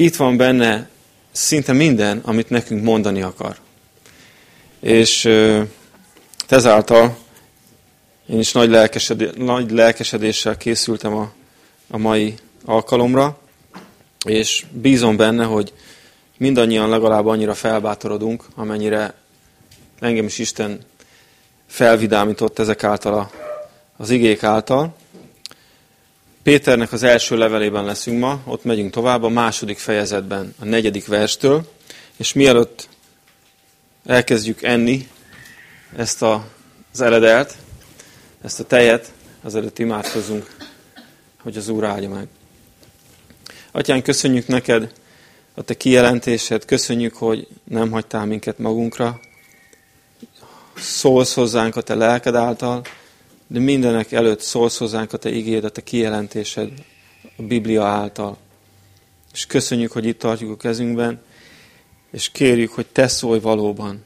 itt van benne szinte minden, amit nekünk mondani akar. És ezáltal én is nagy, lelkesedé, nagy lelkesedéssel készültem a, a mai alkalomra, és bízom benne, hogy mindannyian legalább annyira felbátorodunk, amennyire engem is Isten felvidámított ezek által a, az igék által. Péternek az első levelében leszünk ma, ott megyünk tovább a második fejezetben, a negyedik verstől, és mielőtt elkezdjük enni ezt a, az eredelt, ezt a tejet, azért imádkozunk, hogy az Úr áldja meg. Atyán, köszönjük neked a te kijelentésed, köszönjük, hogy nem hagytál minket magunkra, szólsz hozzánk a te lelked által, de mindenek előtt szólsz hozzánk a te igéd, a te kijelentésed a Biblia által. És köszönjük, hogy itt tartjuk a kezünkben, és kérjük, hogy te szólj valóban.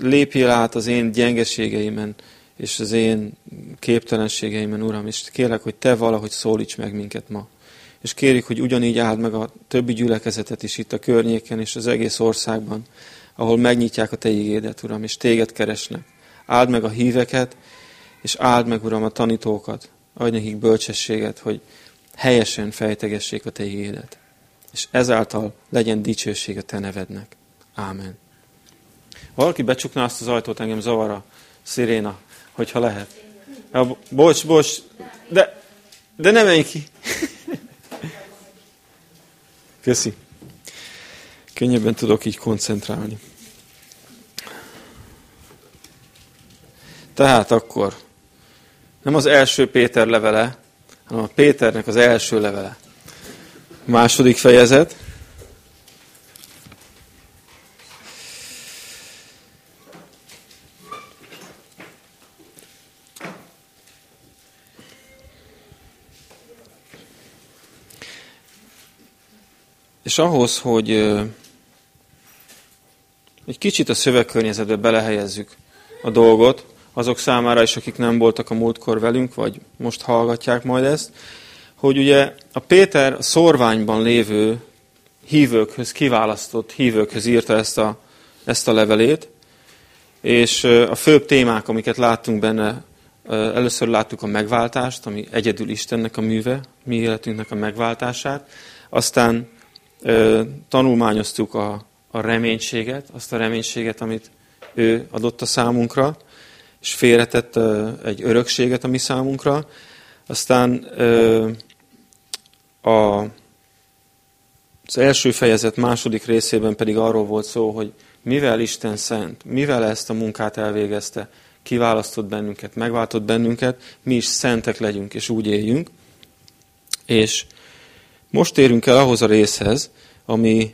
Lépjél át az én gyengeségeimen, és az én képtelenségeimen, Uram, és kérlek, hogy Te valahogy szólíts meg minket ma. És kérjük, hogy ugyanígy áld meg a többi gyülekezetet is itt a környéken és az egész országban, ahol megnyitják a Te igédet, Uram, és Téged keresnek. Áld meg a híveket, és áld meg, Uram, a tanítókat. Adj nekik bölcsességet, hogy helyesen fejtegessék a Te igédet. És ezáltal legyen dicsőség a Te nevednek. Ámen. Valaki becsukná azt az ajtót, engem zavar a sziréna hogyha lehet. Ja, bocs, bocs, de, de ne menj ki. Köszi. Könnyebben tudok így koncentrálni. Tehát akkor nem az első Péter levele, hanem a Péternek az első levele. Második fejezet. És ahhoz, hogy egy kicsit a szövegkörnyezetbe belehelyezzük a dolgot, azok számára is, akik nem voltak a múltkor velünk, vagy most hallgatják majd ezt, hogy ugye a Péter a szorványban lévő hívőkhöz, kiválasztott hívőkhöz írta ezt a, ezt a levelét, és a főbb témák, amiket láttunk benne, először láttuk a megváltást, ami egyedül Istennek a műve, mi életünknek a megváltását, aztán tanulmányoztuk a, a reménységet, azt a reménységet, amit ő adott a számunkra, és félretett egy örökséget a mi számunkra. Aztán a, az első fejezet második részében pedig arról volt szó, hogy mivel Isten szent, mivel ezt a munkát elvégezte, kiválasztott bennünket, megváltott bennünket, mi is szentek legyünk, és úgy éljünk. És most érünk el ahhoz a részhez, ami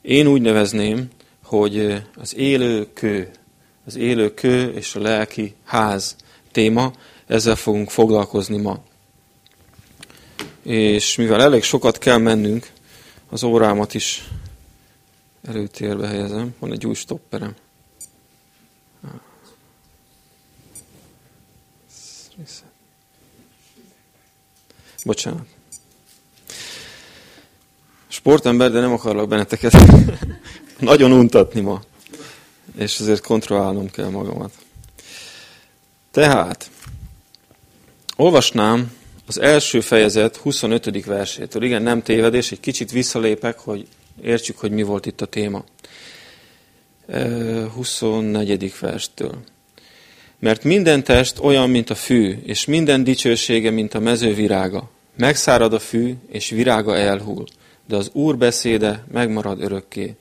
én úgy nevezném, hogy az élő kő, az élő kő és a lelki ház téma, ezzel fogunk foglalkozni ma. És mivel elég sokat kell mennünk, az órámat is előtérbe helyezem. Van egy új stopperem. Bocsánat sportember, de nem akarlak benneteket nagyon untatni ma. És ezért kontrollálnom kell magamat. Tehát, olvasnám az első fejezet 25. versétől. Igen, nem tévedés, egy kicsit visszalépek, hogy értsük, hogy mi volt itt a téma. 24. verstől. Mert minden test olyan, mint a fű, és minden dicsősége, mint a mező virága. Megszárad a fű, és virága elhull de az Úr beszéde megmarad örökké.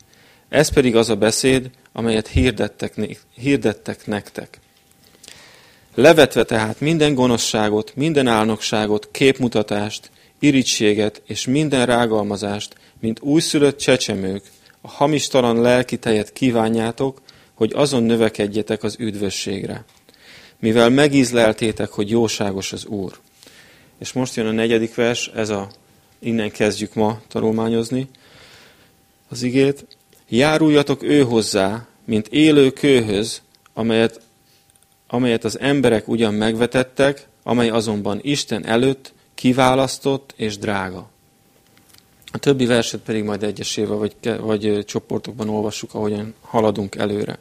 Ez pedig az a beszéd, amelyet hirdettek, hirdettek nektek. Levetve tehát minden gonoszságot, minden álnokságot, képmutatást, irítséget és minden rágalmazást, mint újszülött csecsemők, a hamistalan lelki tejet kívánjátok, hogy azon növekedjetek az üdvösségre. Mivel megízleltétek, hogy jóságos az Úr. És most jön a negyedik vers, ez a innen kezdjük ma tanulmányozni az igét. Járuljatok ő hozzá, mint élő kőhöz, amelyet, amelyet az emberek ugyan megvetettek, amely azonban Isten előtt kiválasztott és drága. A többi verset pedig majd egyesével vagy, vagy csoportokban olvassuk, ahogyan haladunk előre.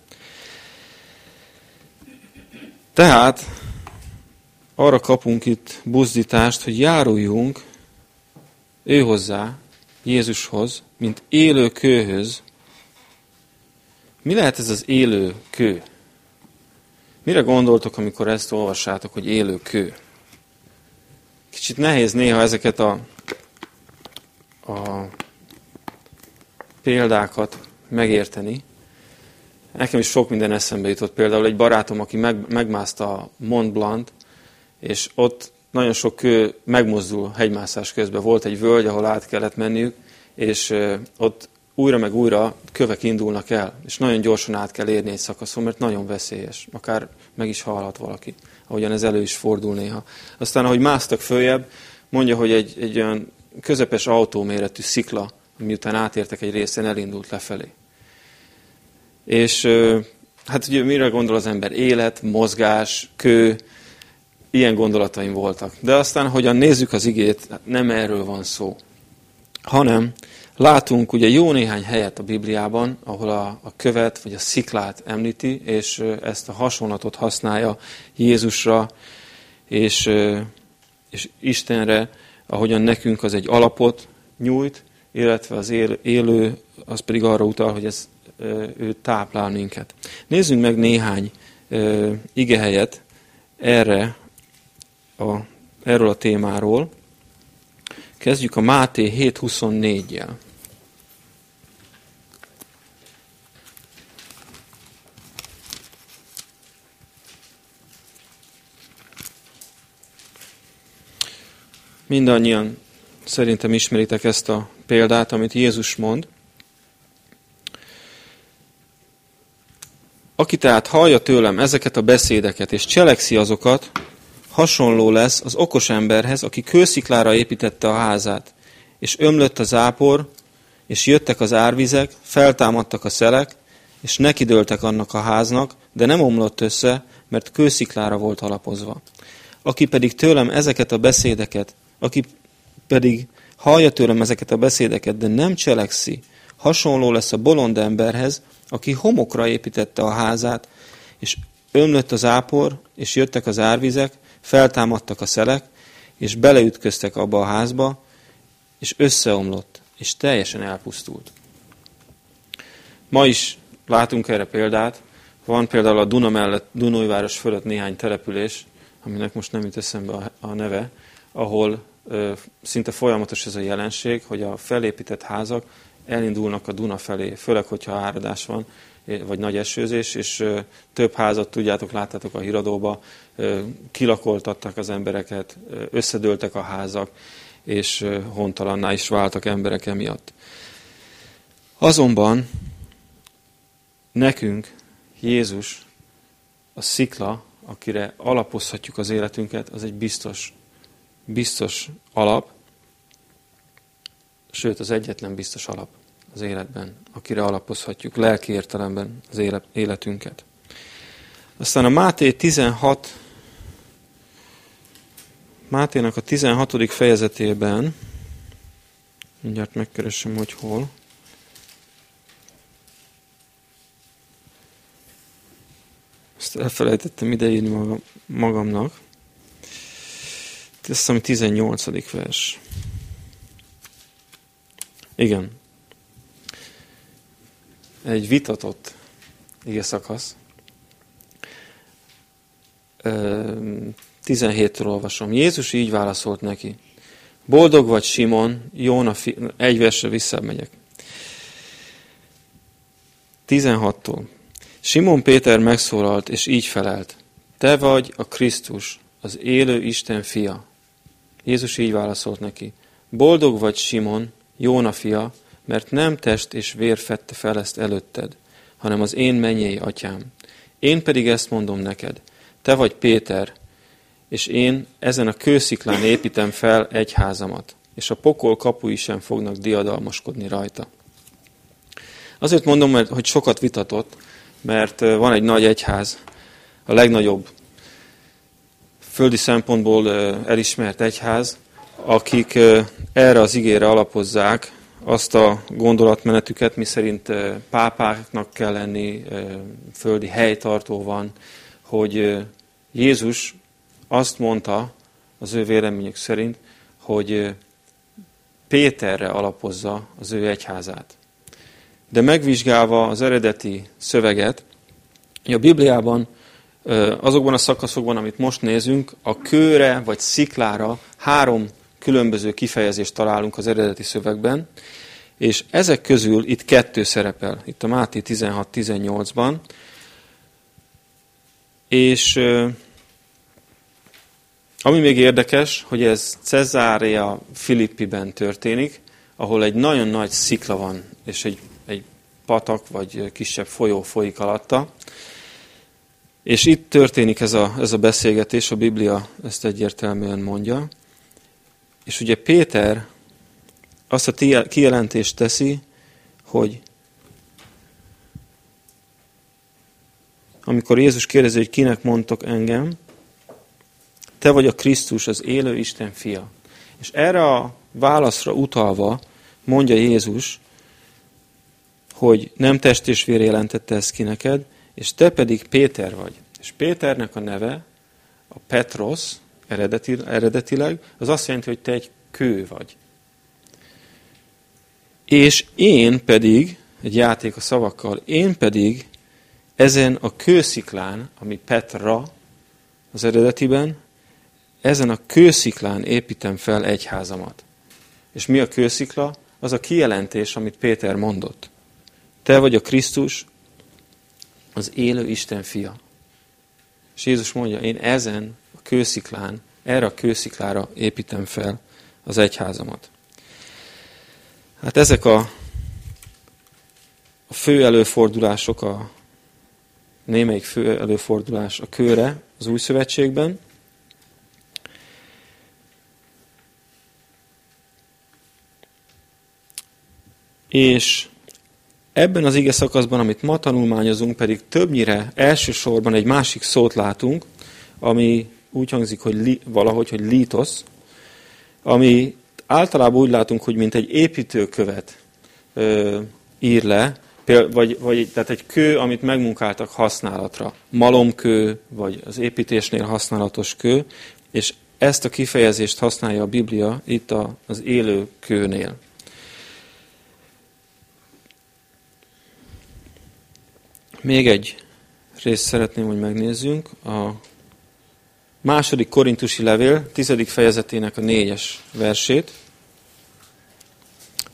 Tehát arra kapunk itt buzdítást, hogy járuljunk ő hozzá, Jézushoz, mint élő kőhöz. Mi lehet ez az élő kő? Mire gondoltok, amikor ezt olvassátok, hogy élő kő? Kicsit nehéz néha ezeket a, a példákat megérteni. Nekem is sok minden eszembe jutott. Például egy barátom, aki meg, megmászta a Mont Blanc, és ott nagyon sok kő megmozdul hegymászás közben. Volt egy völgy, ahol át kellett menniük, és ott újra meg újra kövek indulnak el, és nagyon gyorsan át kell érni egy szakaszon, mert nagyon veszélyes. Akár meg is halhat valaki, ahogyan ez elő is fordul néha. Aztán, ahogy másztak följebb, mondja, hogy egy, egy olyan közepes autóméretű szikla, miután átértek egy részen, elindult lefelé. És hát ugye mire gondol az ember? Élet, mozgás, kő, ilyen gondolataim voltak. De aztán, hogyan nézzük az igét, nem erről van szó, hanem látunk ugye jó néhány helyet a Bibliában, ahol a, a követ vagy a sziklát említi, és ezt a hasonlatot használja Jézusra és, és Istenre, ahogyan nekünk az egy alapot nyújt, illetve az élő, az pedig arra utal, hogy ez ő táplál minket. Nézzünk meg néhány igehelyet erre a, erről a témáról. Kezdjük a Máté 7.24-jel. Mindannyian szerintem ismeritek ezt a példát, amit Jézus mond. Aki tehát hallja tőlem ezeket a beszédeket, és cselekszi azokat, hasonló lesz az okos emberhez, aki kősziklára építette a házát, és ömlött a zápor, és jöttek az árvizek, feltámadtak a szelek, és nekidőltek annak a háznak, de nem omlott össze, mert kősziklára volt alapozva. Aki pedig tőlem ezeket a beszédeket, aki pedig hallja tőlem ezeket a beszédeket, de nem cselekszi, hasonló lesz a bolond emberhez, aki homokra építette a házát, és ömlött az ápor, és jöttek az árvizek, feltámadtak a szelek, és beleütköztek abba a házba, és összeomlott, és teljesen elpusztult. Ma is látunk erre példát. Van például a Duna mellett, Dunajváros fölött néhány település, aminek most nem jut eszembe a neve, ahol szinte folyamatos ez a jelenség, hogy a felépített házak elindulnak a Duna felé, főleg, hogyha áradás van, vagy nagy esőzés, és több házat, tudjátok, láttátok a híradóba, kilakoltattak az embereket, összedőltek a házak, és hontalanná is váltak emberek emiatt. Azonban nekünk Jézus, a szikla, akire alapozhatjuk az életünket, az egy biztos, biztos alap, sőt az egyetlen biztos alap az életben, akire alapozhatjuk lelki értelemben az életünket. Aztán a Máté 16, Máténak a 16. fejezetében, mindjárt megkeresem, hogy hol, ezt elfelejtettem ideírni magam, magamnak. Azt hiszem, 18. vers. Igen, egy vitatott ige szakasz. 17-től olvasom. Jézus így válaszolt neki. Boldog vagy Simon, Jóna, fi... egy versre visszamegyek. 16-tól. Simon Péter megszólalt, és így felelt. Te vagy a Krisztus, az élő Isten fia. Jézus így válaszolt neki. Boldog vagy Simon, Jóna fia, mert nem test és vér fette fel ezt előtted, hanem az én mennyei atyám. Én pedig ezt mondom neked, te vagy Péter, és én ezen a kősziklán építem fel egy házamat, és a pokol kapui sem fognak diadalmaskodni rajta. Azért mondom, mert, hogy sokat vitatott, mert van egy nagy egyház, a legnagyobb földi szempontból elismert egyház, akik erre az igére alapozzák azt a gondolatmenetüket, miszerint pápáknak kell lenni, földi helytartó van, hogy Jézus azt mondta az ő véleményük szerint, hogy Péterre alapozza az ő egyházát. De megvizsgálva az eredeti szöveget, a Bibliában azokban a szakaszokban, amit most nézünk, a kőre vagy sziklára három különböző kifejezést találunk az eredeti szövegben, és ezek közül itt kettő szerepel, itt a Máté 16-18-ban, és ami még érdekes, hogy ez Cezária Filippiben történik, ahol egy nagyon nagy szikla van, és egy, egy patak vagy kisebb folyó folyik alatta. És itt történik ez a, ez a beszélgetés, a Biblia ezt egyértelműen mondja. És ugye Péter azt a kijelentést teszi, hogy amikor Jézus kérdezi, hogy kinek mondtok engem, te vagy a Krisztus, az élő Isten fia. És erre a válaszra utalva mondja Jézus, hogy nem test és vér jelentette ezt ki neked, és te pedig Péter vagy. És Péternek a neve, a Petros, eredeti, eredetileg, az azt jelenti, hogy te egy kő vagy. És én pedig, egy játék a szavakkal, én pedig ezen a kősziklán, ami Petra az eredetiben, ezen a kősziklán építem fel egyházamat. És mi a kőszikla? Az a kijelentés, amit Péter mondott. Te vagy a Krisztus, az élő Isten fia. És Jézus mondja, én ezen a kősziklán, erre a kősziklára építem fel az egyházamat. Hát ezek a, a fő előfordulások, a némelyik fő előfordulás a kőre az új szövetségben, És ebben az ige szakaszban, amit ma tanulmányozunk, pedig többnyire elsősorban egy másik szót látunk, ami úgy hangzik, hogy li, valahogy, hogy lítosz, ami általában úgy látunk, hogy mint egy építőkövet ö, ír le, vagy, vagy tehát egy kő, amit megmunkáltak használatra. Malomkő, vagy az építésnél használatos kő, és ezt a kifejezést használja a Biblia itt az élő kőnél. Még egy részt szeretném, hogy megnézzünk. A második korintusi levél, tizedik fejezetének a négyes versét.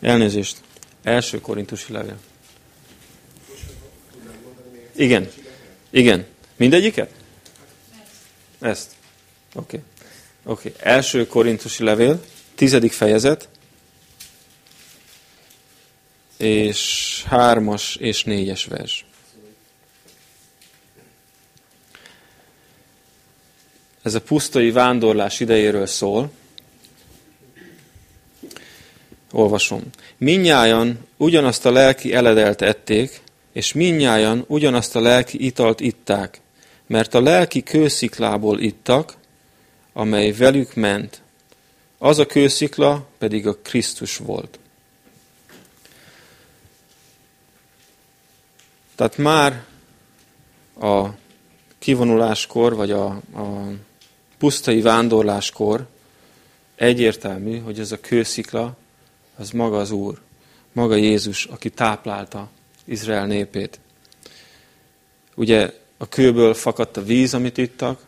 Elnézést. Első korintusi levél. Igen. Igen. Mindegyiket? Ezt. Oké. Okay. Oké. Okay. Első korintusi levél, tizedik fejezet, és hármas és négyes vers. Ez a pusztai vándorlás idejéről szól. Olvasom. Minnyájan ugyanazt a lelki eledelt ették, és minnyájan ugyanazt a lelki italt itták, mert a lelki kősziklából ittak, amely velük ment. Az a kőszikla pedig a Krisztus volt. Tehát már a kivonuláskor, vagy a, a pusztai vándorláskor egyértelmű, hogy ez a kőszikla, az maga az Úr, maga Jézus, aki táplálta Izrael népét. Ugye a kőből fakadt a víz, amit ittak,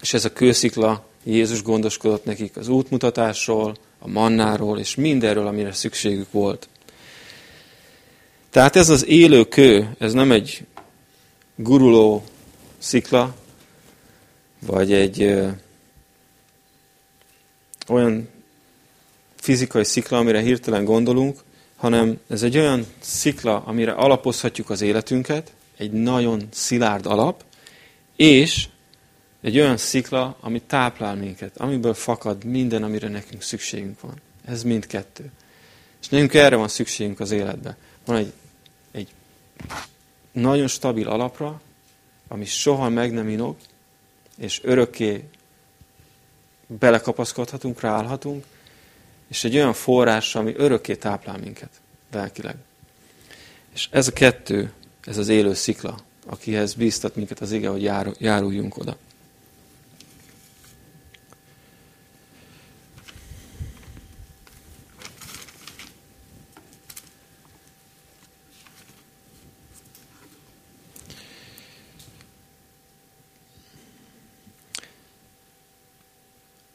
és ez a kőszikla, Jézus gondoskodott nekik az útmutatásról, a mannáról, és mindenről, amire szükségük volt. Tehát ez az élő kő, ez nem egy guruló szikla, vagy egy ö, olyan fizikai szikla, amire hirtelen gondolunk, hanem ez egy olyan szikla, amire alapozhatjuk az életünket, egy nagyon szilárd alap, és egy olyan szikla, ami táplál minket, amiből fakad minden, amire nekünk szükségünk van. Ez mindkettő. És nekünk erre van szükségünk az életben. Van egy, egy nagyon stabil alapra, ami soha meg nem inog, és örökké belekapaszkodhatunk, ráállhatunk, és egy olyan forrás, ami örökké táplál minket lelkileg. És ez a kettő, ez az élő szikla, akihez bíztat minket az ige, hogy járuljunk oda.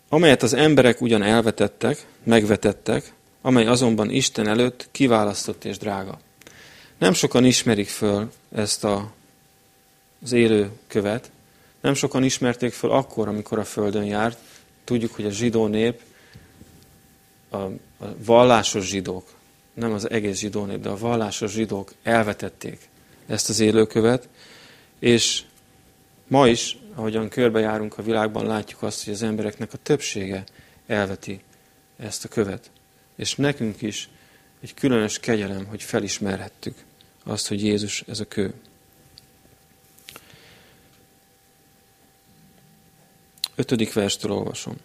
Amelyet az emberek ugyan elvetettek, megvetettek, amely azonban Isten előtt kiválasztott és drága. Nem sokan ismerik föl ezt a, az élő követ, nem sokan ismerték föl akkor, amikor a Földön járt. Tudjuk, hogy a zsidó nép, a, a vallásos zsidók, nem az egész zsidó nép, de a vallásos zsidók elvetették ezt az élőkövet, és ma is ahogyan körbejárunk a világban, látjuk azt, hogy az embereknek a többsége elveti ezt a követ. És nekünk is egy különös kegyelem, hogy felismerhettük azt, hogy Jézus ez a kő. Ötödik verstől olvasom.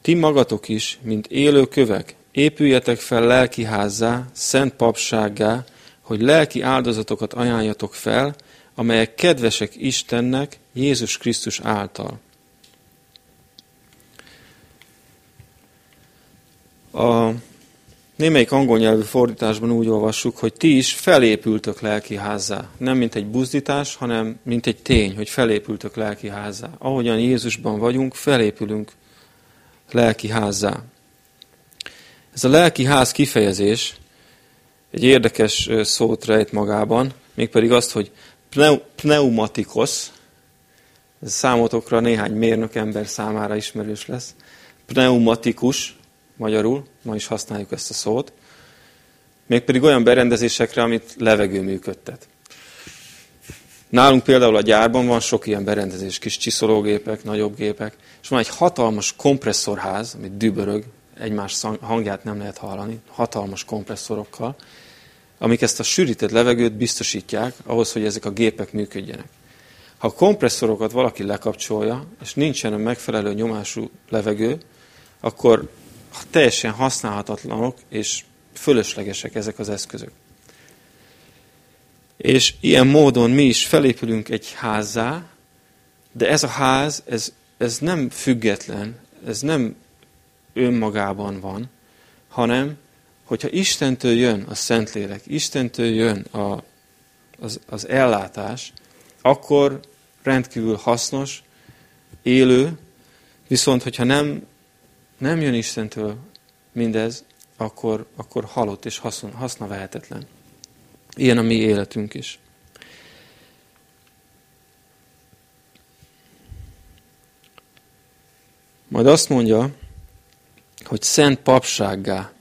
Ti magatok is, mint élő kövek, épüljetek fel lelki házzá, szent papsággá, hogy lelki áldozatokat ajánljatok fel, amelyek kedvesek Istennek Jézus Krisztus által. A némelyik angol nyelvű fordításban úgy olvassuk, hogy ti is felépültök lelki házzá. Nem mint egy buzdítás, hanem mint egy tény, hogy felépültök lelki házzá. Ahogyan Jézusban vagyunk, felépülünk lelki házzá. Ez a lelki ház kifejezés egy érdekes szót rejt magában, mégpedig azt, hogy pneumatikos, ez számotokra néhány mérnök ember számára ismerős lesz. Pneumatikus, magyarul, ma is használjuk ezt a szót. Mégpedig olyan berendezésekre, amit levegő működtet. Nálunk például a gyárban van sok ilyen berendezés, kis csiszológépek, nagyobb gépek, és van egy hatalmas kompresszorház, amit dübörög, egymás hangját nem lehet hallani, hatalmas kompresszorokkal, amik ezt a sűrített levegőt biztosítják ahhoz, hogy ezek a gépek működjenek. Ha a kompresszorokat valaki lekapcsolja, és nincsen a megfelelő nyomású levegő, akkor teljesen használhatatlanok és fölöslegesek ezek az eszközök. És ilyen módon mi is felépülünk egy házzá, de ez a ház, ez, ez nem független, ez nem önmagában van, hanem hogyha Istentől jön a Szentlélek, Istentől jön a, az, az ellátás, akkor rendkívül hasznos, élő, viszont hogyha nem, nem jön Istentől mindez, akkor, akkor halott és haszon, hasznavehetetlen. Ilyen a mi életünk is. Majd azt mondja, hogy szent papsággá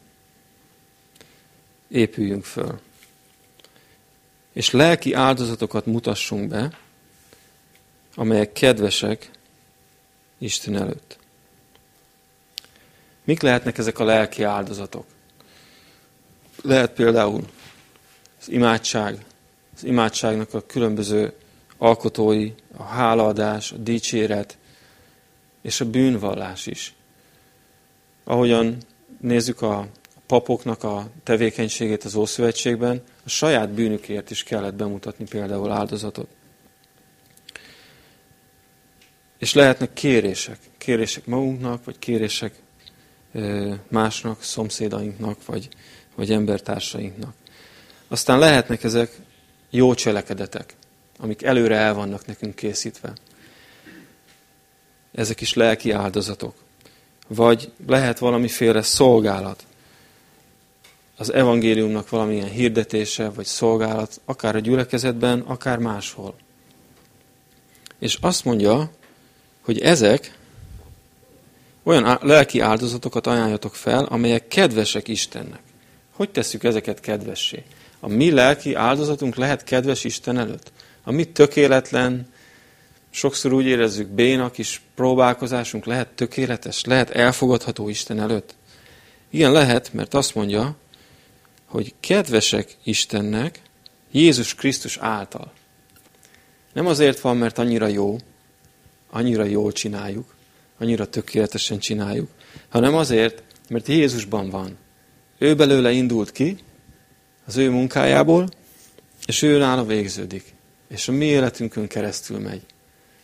épüljünk föl. És lelki áldozatokat mutassunk be, amelyek kedvesek Isten előtt. Mik lehetnek ezek a lelki áldozatok? Lehet például az imádság, az imádságnak a különböző alkotói, a hálaadás, a dicséret és a bűnvallás is. Ahogyan nézzük a papoknak a tevékenységét az Ószövetségben, a saját bűnükért is kellett bemutatni például áldozatot. És lehetnek kérések. Kérések magunknak, vagy kérések másnak, szomszédainknak, vagy, vagy embertársainknak. Aztán lehetnek ezek jó cselekedetek, amik előre el vannak nekünk készítve. Ezek is lelki áldozatok. Vagy lehet valamiféle szolgálat, az evangéliumnak valamilyen hirdetése vagy szolgálat, akár a gyülekezetben, akár máshol. És azt mondja, hogy ezek olyan lelki áldozatokat ajánljatok fel, amelyek kedvesek Istennek. Hogy tesszük ezeket kedvessé? A mi lelki áldozatunk lehet kedves Isten előtt? A mi tökéletlen, sokszor úgy érezzük, bénak is próbálkozásunk lehet tökéletes, lehet elfogadható Isten előtt? Igen, lehet, mert azt mondja, hogy kedvesek Istennek Jézus Krisztus által. Nem azért van, mert annyira jó, annyira jól csináljuk, annyira tökéletesen csináljuk, hanem azért, Mert Jézusban van. Ő belőle indult ki, az ő munkájából, és ő nála végződik. És a mi életünkön keresztül megy.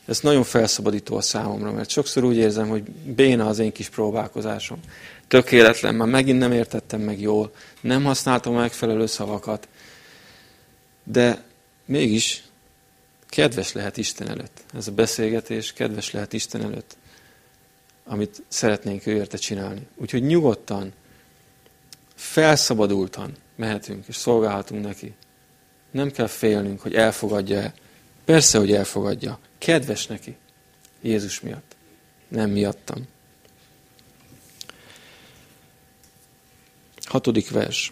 Ez nagyon felszabadító a számomra, mert sokszor úgy érzem, hogy béna az én kis próbálkozásom. Tökéletlen, már megint nem értettem meg jól, nem használtam a megfelelő szavakat, de mégis kedves lehet Isten előtt. Ez a beszélgetés kedves lehet Isten előtt, amit szeretnénk ő érte csinálni. Úgyhogy nyugodtan, felszabadultan mehetünk és szolgálhatunk neki. Nem kell félnünk, hogy elfogadja-e. Persze, hogy elfogadja. Kedves neki. Jézus miatt. Nem miattam. Hatodik vers.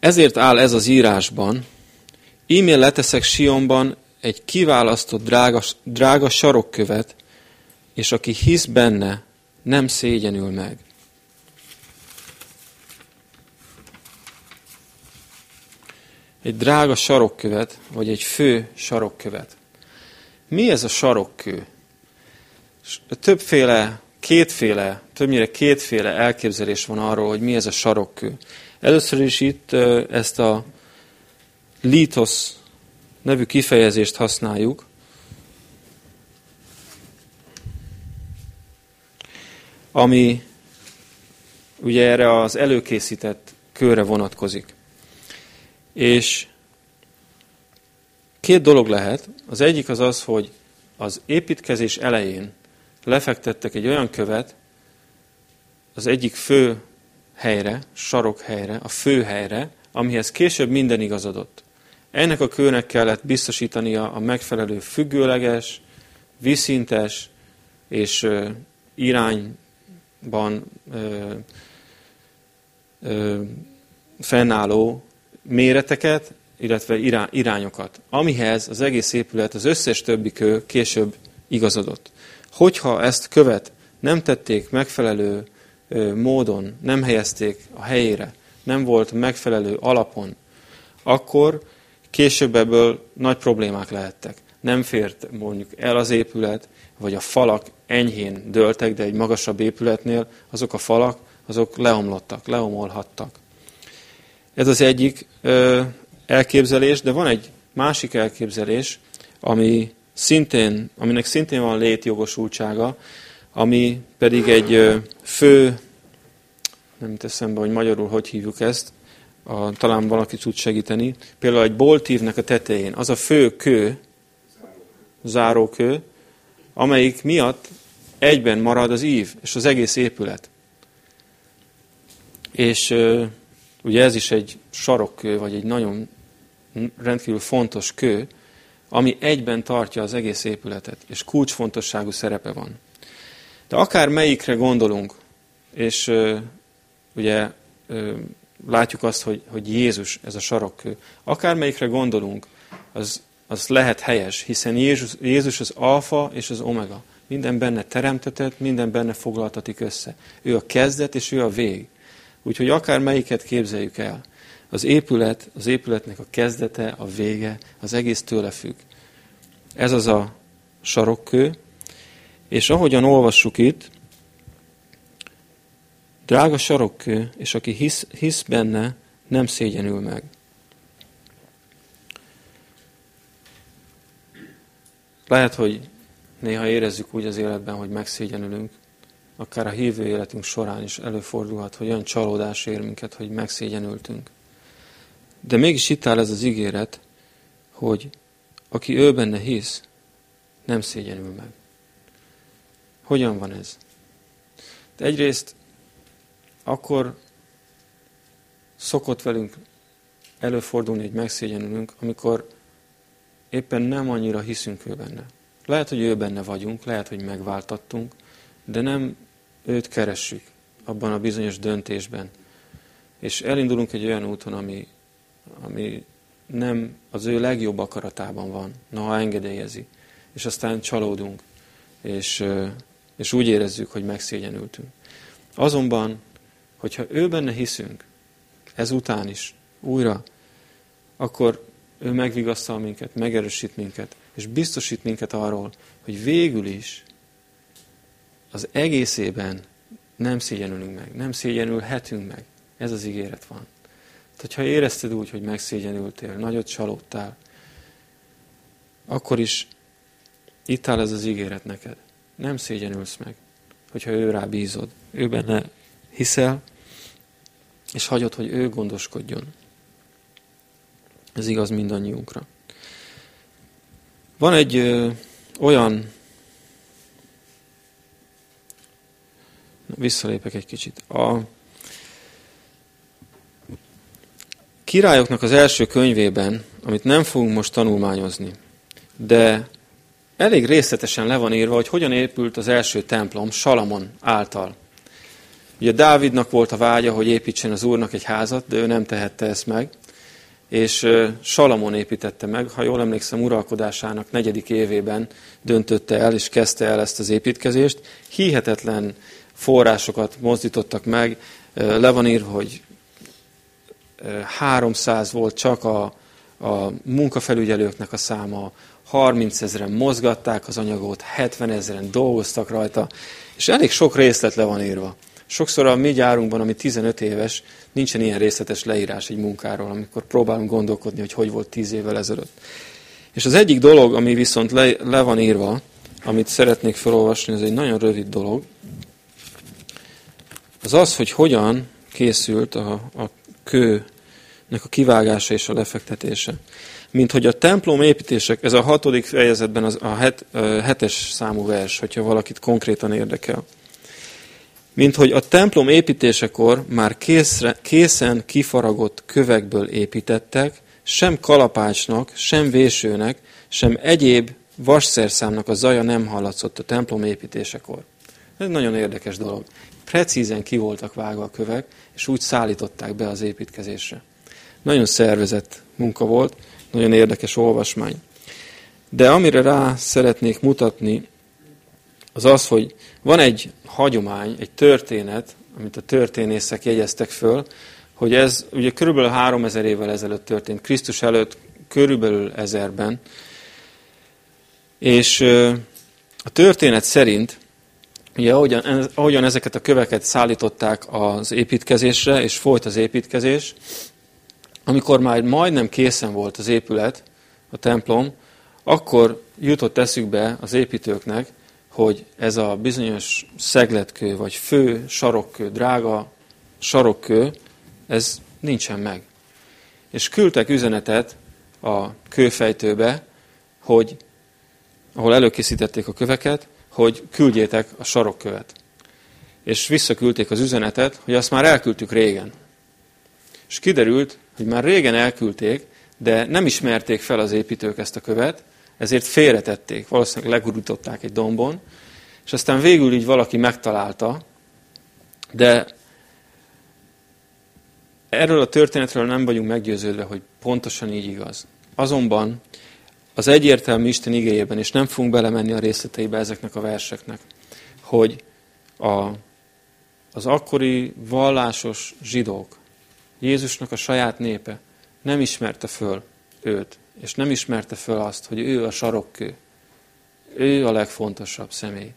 Ezért áll ez az írásban, ímél leteszek Sionban egy kiválasztott drága, drága sarokkövet, és aki hisz benne, nem szégyenül meg. Egy drága sarokkövet, vagy egy fő sarokkövet. Mi ez a sarokkő? Többféle, kétféle, többnyire kétféle elképzelés van arról, hogy mi ez a sarokkő. Először is itt ezt a litos nevű kifejezést használjuk, ami ugye erre az előkészített körre vonatkozik. És két dolog lehet. Az egyik az az, hogy az építkezés elején lefektettek egy olyan követ az egyik fő helyre, sarok helyre, a fő helyre, amihez később minden igazodott. Ennek a kőnek kellett biztosítania a megfelelő függőleges, vízszintes és irányban fennálló méreteket, illetve irányokat, amihez az egész épület, az összes többi kő később igazodott. Hogyha ezt követ nem tették megfelelő módon, nem helyezték a helyére, nem volt megfelelő alapon, akkor később ebből nagy problémák lehettek. Nem fért mondjuk el az épület, vagy a falak enyhén dőltek, de egy magasabb épületnél azok a falak, azok leomlottak, leomolhattak. Ez az egyik ö, elképzelés, de van egy másik elképzelés, ami szintén, aminek szintén van létjogosultsága, ami pedig egy fő, nem teszem be, hogy magyarul hogy hívjuk ezt, a, talán valaki tud segíteni, például egy boltívnek a tetején, az a fő kő, zárókő, amelyik miatt egyben marad az ív és az egész épület. És Ugye ez is egy sarokkő, vagy egy nagyon rendkívül fontos kő, ami egyben tartja az egész épületet, és kulcsfontosságú szerepe van. De akár melyikre gondolunk, és ugye látjuk azt, hogy, hogy Jézus ez a sarokkő, akár melyikre gondolunk, az, az lehet helyes, hiszen Jézus, Jézus az alfa és az omega. Minden benne teremtetett, minden benne foglaltatik össze. Ő a kezdet és ő a vég. Úgyhogy akár melyiket képzeljük el, az épület, az épületnek a kezdete, a vége, az egész tőle függ. Ez az a sarokkő, és ahogyan olvassuk itt, drága sarokkő, és aki hisz, hisz benne, nem szégyenül meg. Lehet, hogy néha érezzük úgy az életben, hogy megszégyenülünk, akár a hívő életünk során is előfordulhat, hogy olyan csalódás ér minket, hogy megszégyenültünk. De mégis itt áll ez az ígéret, hogy aki ő benne hisz, nem szégyenül meg. Hogyan van ez? De egyrészt akkor szokott velünk előfordulni, hogy megszégyenülünk, amikor éppen nem annyira hiszünk ő benne. Lehet, hogy ő benne vagyunk, lehet, hogy megváltattunk, de nem őt keressük abban a bizonyos döntésben. És elindulunk egy olyan úton, ami, ami nem az ő legjobb akaratában van, noha engedélyezi. És aztán csalódunk, és, és úgy érezzük, hogy megszégyenültünk. Azonban, hogyha ő benne hiszünk, ezután is, újra, akkor ő megvigasztal minket, megerősít minket, és biztosít minket arról, hogy végül is az egészében Nem szégyenülünk meg, nem szégyenülhetünk meg. Ez az ígéret van. Tehát, ha érezted úgy, hogy megszégyenültél, nagyot csalódtál, akkor is itt áll ez az ígéret neked. Nem szégyenülsz meg, hogyha ő rá bízod. Ő benne hiszel, és hagyod, hogy ő gondoskodjon. Ez igaz mindannyiunkra. Van egy ö, olyan, visszalépek egy kicsit, a királyoknak az első könyvében, amit nem fogunk most tanulmányozni, de elég részletesen le van írva, hogy hogyan épült az első templom Salamon által. Ugye Dávidnak volt a vágya, hogy építsen az Úrnak egy házat, de ő nem tehette ezt meg. És Salamon építette meg, ha jól emlékszem, uralkodásának negyedik évében döntötte el és kezdte el ezt az építkezést. Hihetetlen forrásokat mozdítottak meg, le van írva, hogy 300 volt csak a, a munkafelügyelőknek a száma, 30 ezeren mozgatták az anyagot, 70 ezeren dolgoztak rajta, és elég sok részlet le van írva. Sokszor a mi gyárunkban, ami 15 éves, nincsen ilyen részletes leírás egy munkáról, amikor próbálunk gondolkodni, hogy hogy volt 10 évvel ezelőtt. És az egyik dolog, ami viszont le, le van írva, amit szeretnék felolvasni, ez egy nagyon rövid dolog, az az, hogy hogyan készült a, a kőnek a kivágása és a lefektetése. Mint hogy a templom építések, ez a hatodik fejezetben az, a het, hetes számú vers, hogyha valakit konkrétan érdekel mint hogy a templom építésekor már készre, készen kifaragott kövekből építettek, sem kalapácsnak, sem vésőnek, sem egyéb vasszerszámnak a zaja nem hallatszott a templom építésekor. Ez nagyon érdekes dolog. Precízen ki voltak vágva a kövek, és úgy szállították be az építkezésre. Nagyon szervezett munka volt, nagyon érdekes olvasmány. De amire rá szeretnék mutatni, az az, hogy van egy hagyomány, egy történet, amit a történészek jegyeztek föl, hogy ez ugye körülbelül 3000 évvel ezelőtt történt, Krisztus előtt körülbelül ezerben, és a történet szerint, ugye ahogyan, ahogyan ezeket a köveket szállították az építkezésre, és folyt az építkezés, amikor már majdnem készen volt az épület, a templom, akkor jutott eszükbe az építőknek, hogy ez a bizonyos szegletkő, vagy fő sarokkő, drága sarokkő, ez nincsen meg. És küldtek üzenetet a kőfejtőbe, hogy ahol előkészítették a köveket, hogy küldjétek a sarokkövet. És visszaküldték az üzenetet, hogy azt már elküldtük régen. És kiderült, hogy már régen elküldték, de nem ismerték fel az építők ezt a követ, ezért félretették, valószínűleg legurították egy dombon, és aztán végül így valaki megtalálta, de erről a történetről nem vagyunk meggyőződve, hogy pontosan így igaz. Azonban az egyértelmű Isten igéjében, és nem fogunk belemenni a részleteibe ezeknek a verseknek, hogy a, az akkori vallásos zsidók, Jézusnak a saját népe nem ismerte föl őt, és nem ismerte föl azt, hogy ő a sarokkő. Ő a legfontosabb személy.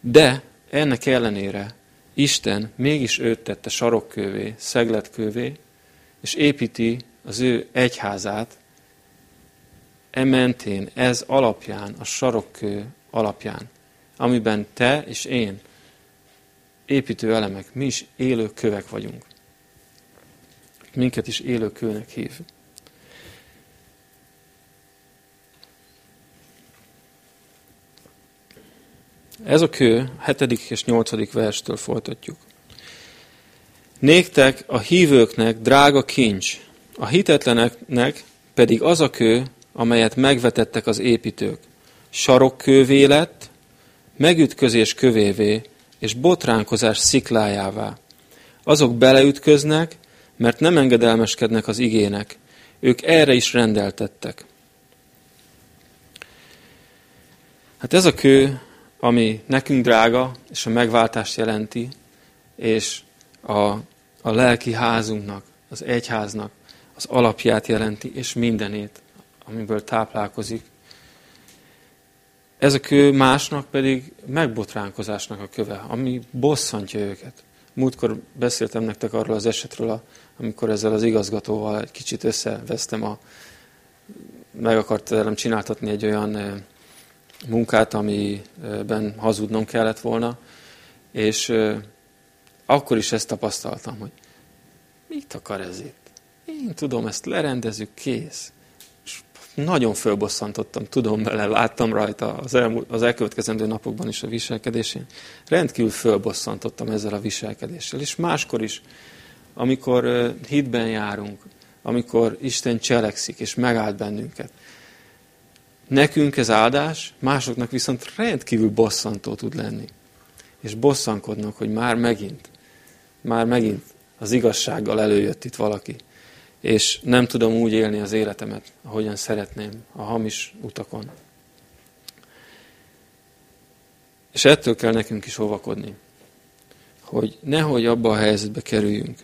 De ennek ellenére Isten mégis őt tette sarokkővé, szegletkővé, és építi az ő egyházát, e mentén, ez alapján, a sarokkő alapján, amiben te és én, építő elemek, mi is élő kövek vagyunk. Minket is élő kőnek hív. Ez a kő, 7. és 8. verstől folytatjuk. Néktek a hívőknek drága kincs, a hitetleneknek pedig az a kő, amelyet megvetettek az építők. Sarokkővé lett, megütközés kövévé, és botránkozás sziklájává. Azok beleütköznek, mert nem engedelmeskednek az igének. Ők erre is rendeltettek. Hát ez a kő ami nekünk drága, és a megváltást jelenti, és a, a lelki házunknak, az egyháznak az alapját jelenti, és mindenét, amiből táplálkozik. ez a kő másnak pedig megbotránkozásnak a köve, ami bosszantja őket. Múltkor beszéltem nektek arról az esetről, amikor ezzel az igazgatóval egy kicsit összevesztem a meg akart velem csináltatni egy olyan munkát, amiben hazudnom kellett volna, és akkor is ezt tapasztaltam, hogy mit akar ez itt? Én tudom, ezt lerendezük, kész. És nagyon fölbosszantottam, tudom vele, láttam rajta az, elmúlt, az elkövetkezendő napokban is a viselkedésén. Rendkívül fölbosszantottam ezzel a viselkedéssel. És máskor is, amikor hitben járunk, amikor Isten cselekszik és megállt bennünket. Nekünk ez áldás, másoknak viszont rendkívül bosszantó tud lenni. És bosszankodnak, hogy már megint, már megint az igazsággal előjött itt valaki. És nem tudom úgy élni az életemet, ahogyan szeretném, a hamis utakon. És ettől kell nekünk is óvakodni, hogy nehogy abba a helyzetbe kerüljünk,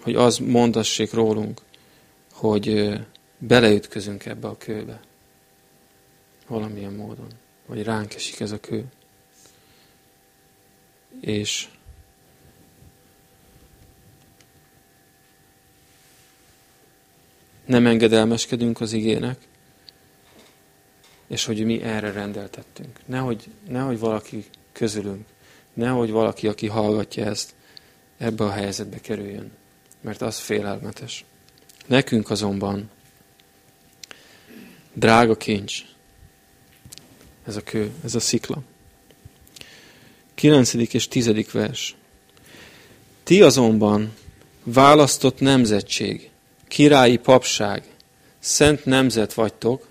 hogy az mondassék rólunk, hogy beleütközünk ebbe a kőbe. Valamilyen módon. Vagy ránk esik ez a kő. És nem engedelmeskedünk az igének, és hogy mi erre rendeltettünk. Nehogy, nehogy valaki közülünk, nehogy valaki, aki hallgatja ezt, ebbe a helyzetbe kerüljön, mert az félelmetes. Nekünk azonban drága kincs ez a kő, ez a szikla. 9. és 10. vers. Ti azonban választott nemzetség, királyi papság, szent nemzet vagytok,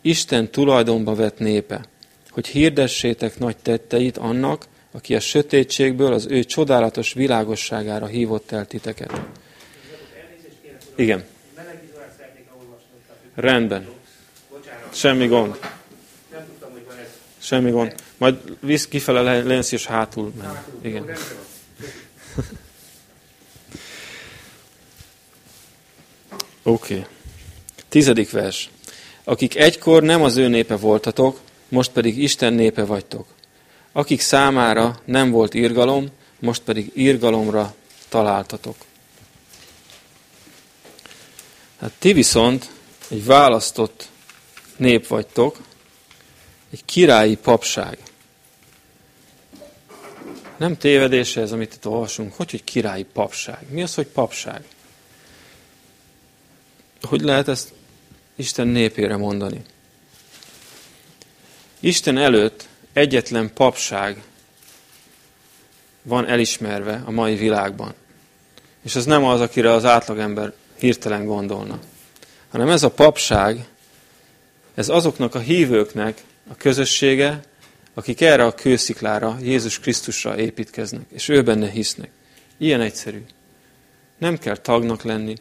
Isten tulajdonba vett népe, hogy hirdessétek nagy tetteit annak, aki a sötétségből az ő csodálatos világosságára hívott el titeket. Igen. Rendben. Semmi gond. Semmi gond. Majd visz kifele lensz és hátul menj. Igen. Oké. Okay. Tizedik vers. Akik egykor nem az ő népe voltatok, most pedig Isten népe vagytok. Akik számára nem volt irgalom, most pedig irgalomra találtatok. Hát ti viszont egy választott nép vagytok, egy királyi papság. Nem tévedése ez, amit itt olvasunk. Hogy, hogy királyi papság? Mi az, hogy papság? Hogy lehet ezt Isten népére mondani? Isten előtt egyetlen papság van elismerve a mai világban. És ez nem az, akire az átlagember hirtelen gondolna. Hanem ez a papság, ez azoknak a hívőknek a közössége, akik erre a kősziklára, Jézus Krisztusra építkeznek, és ő benne hisznek. Ilyen egyszerű. Nem kell tagnak lenni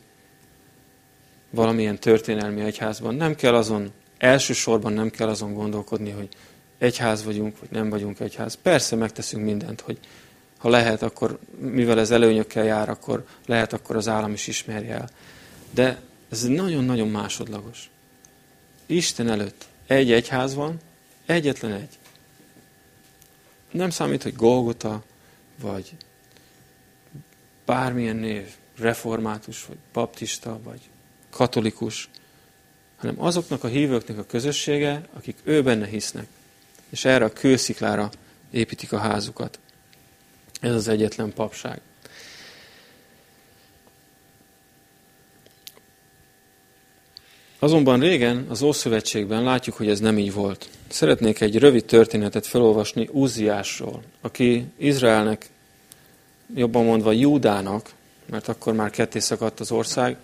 valamilyen történelmi egyházban. Nem kell azon, elsősorban nem kell azon gondolkodni, hogy egyház vagyunk, vagy nem vagyunk egyház. Persze megteszünk mindent, hogy ha lehet, akkor mivel ez előnyökkel jár, akkor lehet, akkor az állam is ismerje el. De ez nagyon-nagyon másodlagos. Isten előtt egy egyház van, egyetlen egy. Nem számít, hogy Golgota, vagy bármilyen név, református, vagy baptista, vagy katolikus, hanem azoknak a hívőknek a közössége, akik ő benne hisznek, és erre a kősziklára építik a házukat. Ez az egyetlen papság. Azonban régen az Ószövetségben látjuk, hogy ez nem így volt. Szeretnék egy rövid történetet felolvasni Úziásról, aki Izraelnek, jobban mondva Júdának, mert akkor már ketté szakadt az ország,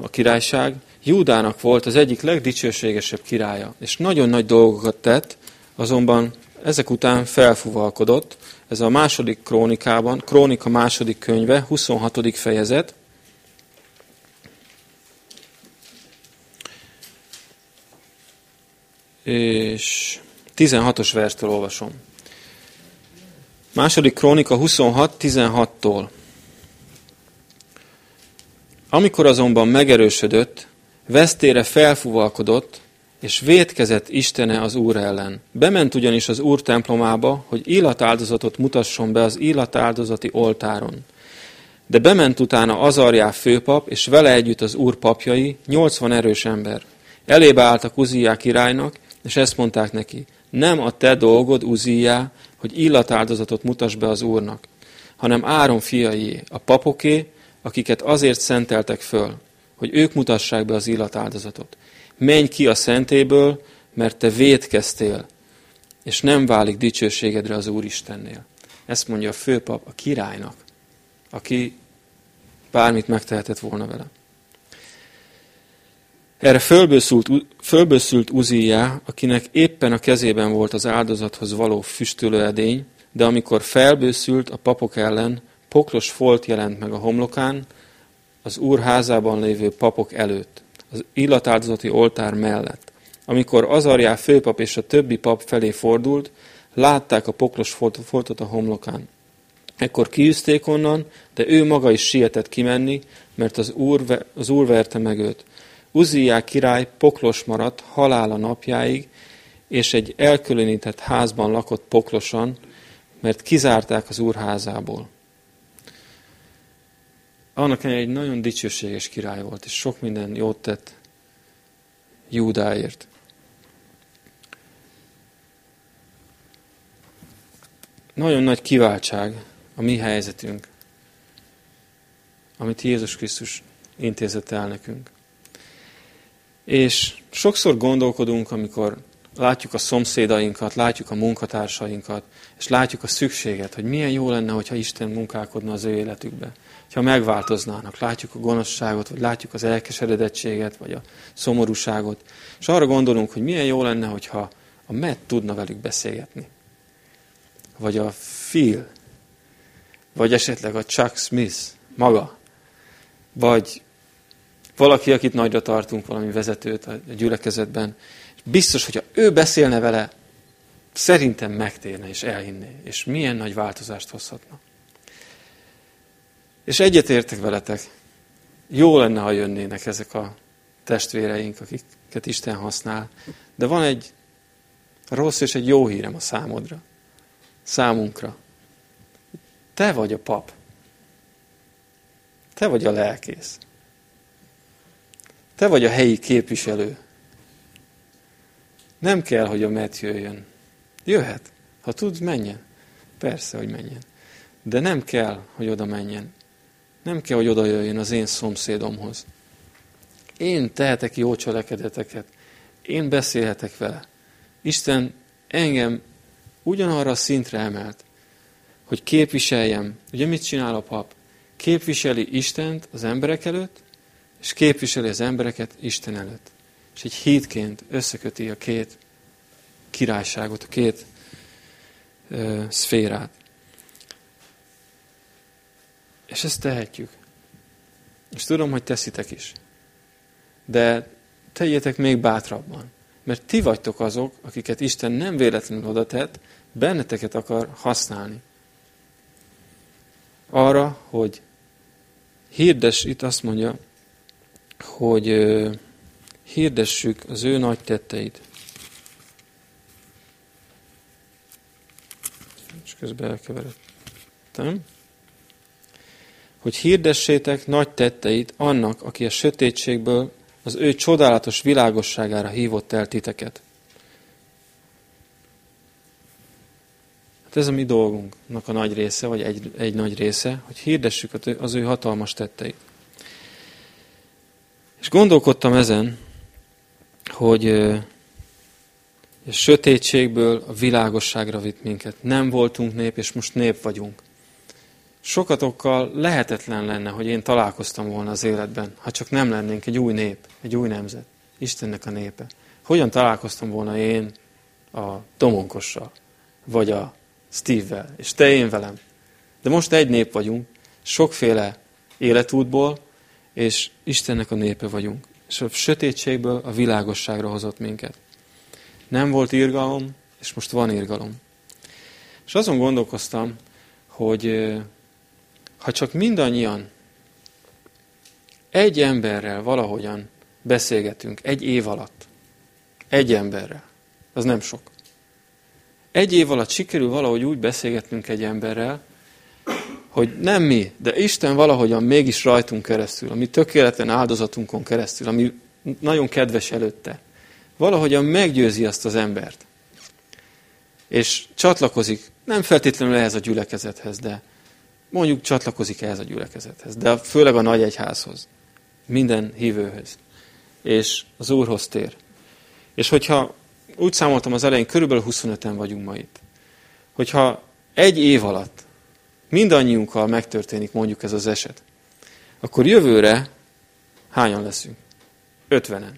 a királyság, Júdának volt az egyik legdicsőségesebb királya, és nagyon nagy dolgokat tett, azonban ezek után felfuvalkodott. Ez a második krónikában, krónika második könyve, 26. fejezet, és 16-os verstől olvasom. Második krónika 26-16-tól. Amikor azonban megerősödött, vesztére felfuvalkodott, és védkezett Istene az Úr ellen. Bement ugyanis az Úr templomába, hogy illatáldozatot mutasson be az illatáldozati oltáron. De bement utána Azarjá főpap, és vele együtt az úr papjai, 80 erős ember. Elébe álltak Uziá királynak, és ezt mondták neki, nem a te dolgod, Uziá, hogy illatáldozatot mutass be az úrnak, hanem Áron fiai, a papoké, akiket azért szenteltek föl, hogy ők mutassák be az illatáldozatot. Menj ki a szentéből, mert te védkeztél, és nem válik dicsőségedre az Úristennél. Ezt mondja a főpap a királynak, aki bármit megtehetett volna vele. Erre fölbőszült, fölbőszült Uzíjá, akinek éppen a kezében volt az áldozathoz való füstölőedény, de amikor felbőszült a papok ellen, poklos folt jelent meg a homlokán, az úr házában lévő papok előtt, az illatáldozati oltár mellett. Amikor Azarjá főpap és a többi pap felé fordult, látták a poklos foltot a homlokán. Ekkor kiűzték onnan, de ő maga is sietett kimenni, mert az úr, az úr verte meg őt. Uziá király poklos maradt halála napjáig, és egy elkülönített házban lakott poklosan, mert kizárták az úr házából. Annak egy nagyon dicsőséges király volt, és sok minden jót tett Júdáért. Nagyon nagy kiváltság a mi helyzetünk, amit Jézus Krisztus intézett el nekünk. És sokszor gondolkodunk, amikor látjuk a szomszédainkat, látjuk a munkatársainkat, és látjuk a szükséget, hogy milyen jó lenne, hogyha Isten munkálkodna az ő életükbe. Ha megváltoznának, látjuk a gonoszságot, vagy látjuk az elkeseredettséget, vagy a szomorúságot, és arra gondolunk, hogy milyen jó lenne, hogyha a Matt tudna velük beszélgetni. Vagy a Phil, vagy esetleg a Chuck Smith maga, vagy valaki, akit nagyra tartunk, valami vezetőt a gyülekezetben, biztos, hogyha ő beszélne vele, szerintem megtérne és elhinné, és milyen nagy változást hozhatna. És egyetértek veletek, jó lenne, ha jönnének ezek a testvéreink, akiket Isten használ, de van egy rossz és egy jó hírem a számodra, számunkra. Te vagy a pap. Te vagy a lelkész. Te vagy a helyi képviselő. Nem kell, hogy a met jöjjön. Jöhet. Ha tudsz, menjen. Persze, hogy menjen. De nem kell, hogy oda menjen. Nem kell, hogy oda jöjjön az én szomszédomhoz. Én tehetek jó cselekedeteket. Én beszélhetek vele. Isten engem ugyanarra a szintre emelt, hogy képviseljem. Ugye mit csinál a pap? Képviseli Istent az emberek előtt, és képviseli az embereket Isten előtt. És egy hídként összeköti a két királyságot, a két ö, szférát. És ezt tehetjük. És tudom, hogy teszitek is. De tegyétek még bátrabban. Mert ti vagytok azok, akiket Isten nem véletlenül oda tett, benneteket akar használni arra, hogy hirdes, itt azt mondja, hogy hirdessük az ő nagy tetteit. És közben elkeveredtem. Hogy hirdessétek nagy tetteit annak, aki a sötétségből az ő csodálatos világosságára hívott el titeket. Hát ez a mi dolgunknak a nagy része, vagy egy, egy nagy része, hogy hirdessük az ő hatalmas tetteit. És gondolkodtam ezen, hogy a sötétségből a világosságra vitt minket. Nem voltunk nép, és most nép vagyunk. Sokatokkal lehetetlen lenne, hogy én találkoztam volna az életben, ha csak nem lennénk egy új nép, egy új nemzet, Istennek a népe. Hogyan találkoztam volna én a Domonkossal, vagy a Steve-vel, és te én velem. De most egy nép vagyunk, sokféle életútból, és Istennek a népe vagyunk. És a sötétségből a világosságra hozott minket. Nem volt irgalom, és most van irgalom. És azon gondolkoztam, hogy ha csak mindannyian egy emberrel valahogyan beszélgetünk egy év alatt, Egy emberrel. Az nem sok. Egy év alatt sikerül valahogy úgy beszélgetnünk egy emberrel, hogy nem mi, de Isten valahogyan mégis rajtunk keresztül, ami tökéletlen áldozatunkon keresztül, ami nagyon kedves előtte, valahogyan meggyőzi azt az embert. És csatlakozik, nem feltétlenül ehhez a gyülekezethez, de mondjuk csatlakozik ehhez a gyülekezethez, de főleg a nagy egyházhoz, minden hívőhöz, és az Úrhoz tér. És hogyha úgy számoltam az elején, körülbelül 25-en vagyunk ma itt. Hogyha egy év alatt mindannyiunkkal megtörténik mondjuk ez az eset, akkor jövőre hányan leszünk? 50-en.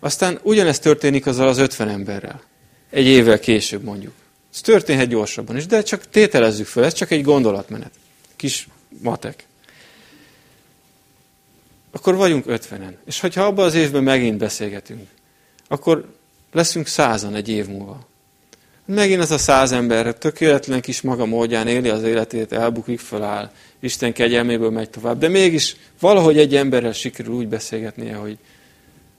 Aztán ugyanezt történik azzal az 50 emberrel. Egy évvel később mondjuk. Ez történhet gyorsabban is, de csak tételezzük fel, ez csak egy gondolatmenet. Kis matek. Akkor vagyunk 50-en. És hogyha abban az évben megint beszélgetünk, akkor leszünk százan egy év múlva. Megint az a száz ember tökéletlen kis maga módján éli az életét, elbukik, föláll, Isten kegyelméből megy tovább. De mégis valahogy egy emberrel sikerül úgy beszélgetnie, hogy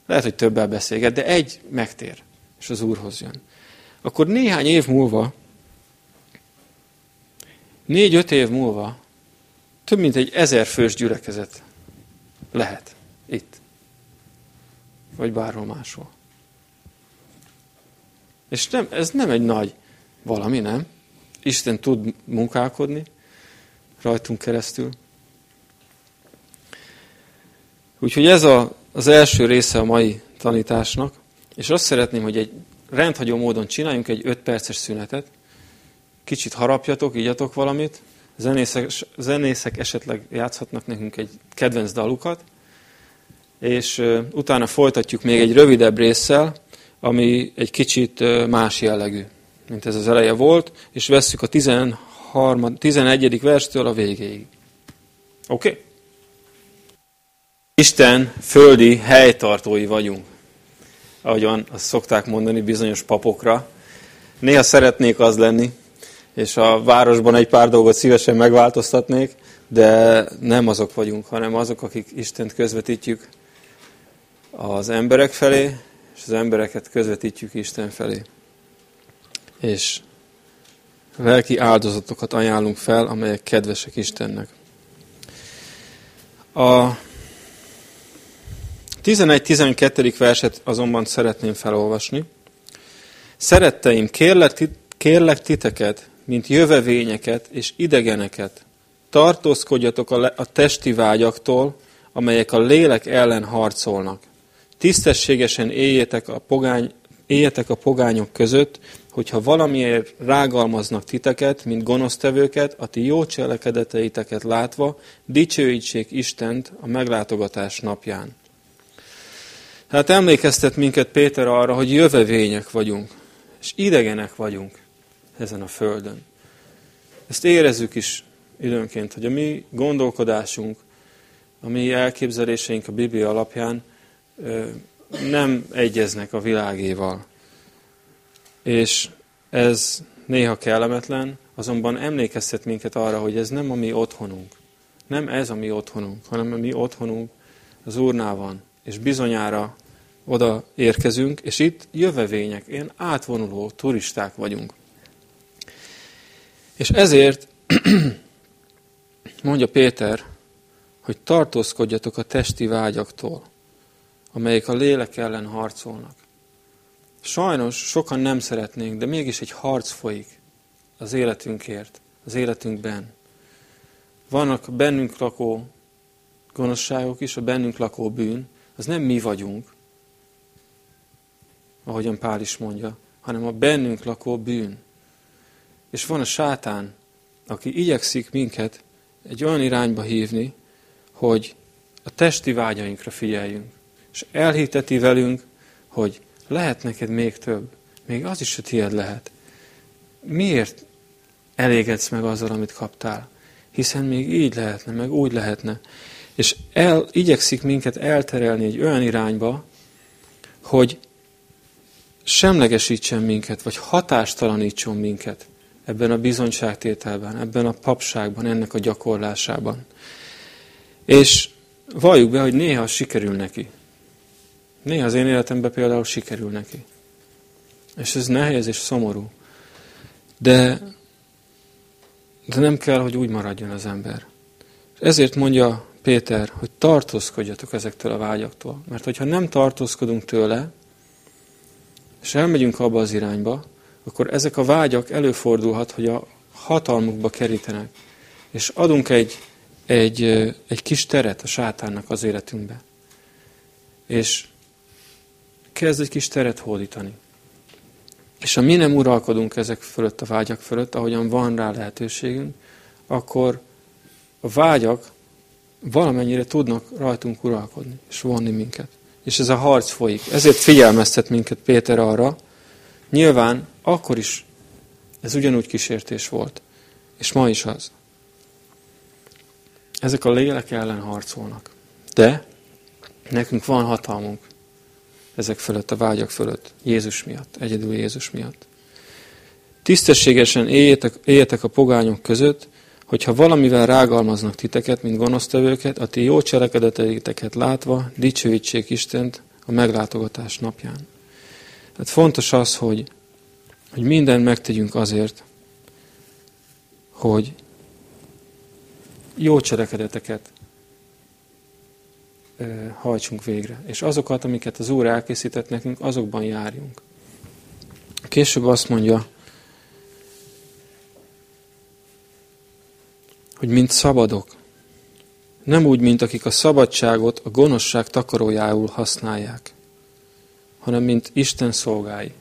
lehet, hogy többel beszélget, de egy megtér, és az Úrhoz jön. Akkor néhány év múlva, négy-öt év múlva több mint egy ezer fős gyülekezet lehet itt. Vagy bárhol máshol. És nem, ez nem egy nagy valami, nem? Isten tud munkálkodni rajtunk keresztül. Úgyhogy ez a, az első része a mai tanításnak, és azt szeretném, hogy egy rendhagyó módon csináljunk egy 5 perces szünetet, kicsit harapjatok, ígyatok valamit, zenészek, zenészek esetleg játszhatnak nekünk egy kedvenc dalukat, és utána folytatjuk még egy rövidebb résszel, ami egy kicsit más jellegű, mint ez az eleje volt, és vesszük a 13, 11. verstől a végéig. Oké? Okay? Isten földi helytartói vagyunk, ahogyan azt szokták mondani bizonyos papokra. Néha szeretnék az lenni, és a városban egy pár dolgot szívesen megváltoztatnék, de nem azok vagyunk, hanem azok, akik Istent közvetítjük az emberek felé, és az embereket közvetítjük Isten felé. És lelki áldozatokat ajánlunk fel, amelyek kedvesek Istennek. A 11-12. verset azonban szeretném felolvasni. Szeretteim, kérlek, kérlek titeket, mint jövevényeket és idegeneket, tartózkodjatok a, a testi vágyaktól, amelyek a lélek ellen harcolnak, Tisztességesen éljetek a, pogány, éljetek a pogányok között, hogyha valamiért rágalmaznak titeket, mint gonosztevőket, a ti jó cselekedeteiteket látva, dicsőítsék Istent a meglátogatás napján. Hát emlékeztet minket Péter arra, hogy jövevények vagyunk, és idegenek vagyunk ezen a földön. Ezt érezzük is időnként, hogy a mi gondolkodásunk, a mi elképzeléseink a Biblia alapján nem egyeznek a világéval. És ez néha kellemetlen, azonban emlékeztet minket arra, hogy ez nem a mi otthonunk. Nem ez a mi otthonunk, hanem a mi otthonunk az Úrnál van. És bizonyára oda érkezünk, és itt jövevények, ilyen átvonuló turisták vagyunk. És ezért mondja Péter, hogy tartózkodjatok a testi vágyaktól amelyek a lélek ellen harcolnak. Sajnos sokan nem szeretnénk, de mégis egy harc folyik az életünkért, az életünkben. Vannak bennünk lakó gonoszságok is, a bennünk lakó bűn, az nem mi vagyunk, ahogyan Pál is mondja, hanem a bennünk lakó bűn. És van a sátán, aki igyekszik minket egy olyan irányba hívni, hogy a testi vágyainkra figyeljünk és elhiteti velünk, hogy lehet neked még több. Még az is a tiéd lehet. Miért elégedsz meg azzal, amit kaptál? Hiszen még így lehetne, meg úgy lehetne. És el, igyekszik minket elterelni egy olyan irányba, hogy semlegesítsen minket, vagy hatástalanítson minket ebben a bizonyságtételben, ebben a papságban, ennek a gyakorlásában. És valljuk be, hogy néha sikerül neki. Néha az én életemben például sikerül neki. És ez nehéz és szomorú. De, de nem kell, hogy úgy maradjon az ember. Ezért mondja Péter, hogy tartózkodjatok ezektől a vágyaktól. Mert hogyha nem tartózkodunk tőle, és elmegyünk abba az irányba, akkor ezek a vágyak előfordulhat, hogy a hatalmukba kerítenek. És adunk egy, egy, egy kis teret a sátánnak az életünkbe. És kezd egy kis teret hódítani. És ha mi nem uralkodunk ezek fölött, a vágyak fölött, ahogyan van rá lehetőségünk, akkor a vágyak valamennyire tudnak rajtunk uralkodni, és vonni minket. És ez a harc folyik. Ezért figyelmeztet minket Péter arra, nyilván akkor is ez ugyanúgy kísértés volt, és ma is az. Ezek a lélek ellen harcolnak. De nekünk van hatalmunk ezek fölött, a vágyak fölött, Jézus miatt, egyedül Jézus miatt. Tisztességesen éljetek, éljetek a pogányok között, hogyha valamivel rágalmaznak titeket, mint gonosztevőket, a ti jó cselekedeteiteket látva dicsőítsék Istent a meglátogatás napján. Tehát fontos az, hogy, hogy mindent megtegyünk azért, hogy jó cselekedeteket hajtsunk végre. És azokat, amiket az Úr elkészített nekünk, azokban járjunk. Később azt mondja, hogy mint szabadok. Nem úgy, mint akik a szabadságot a gonoszság takarójául használják, hanem mint Isten szolgái.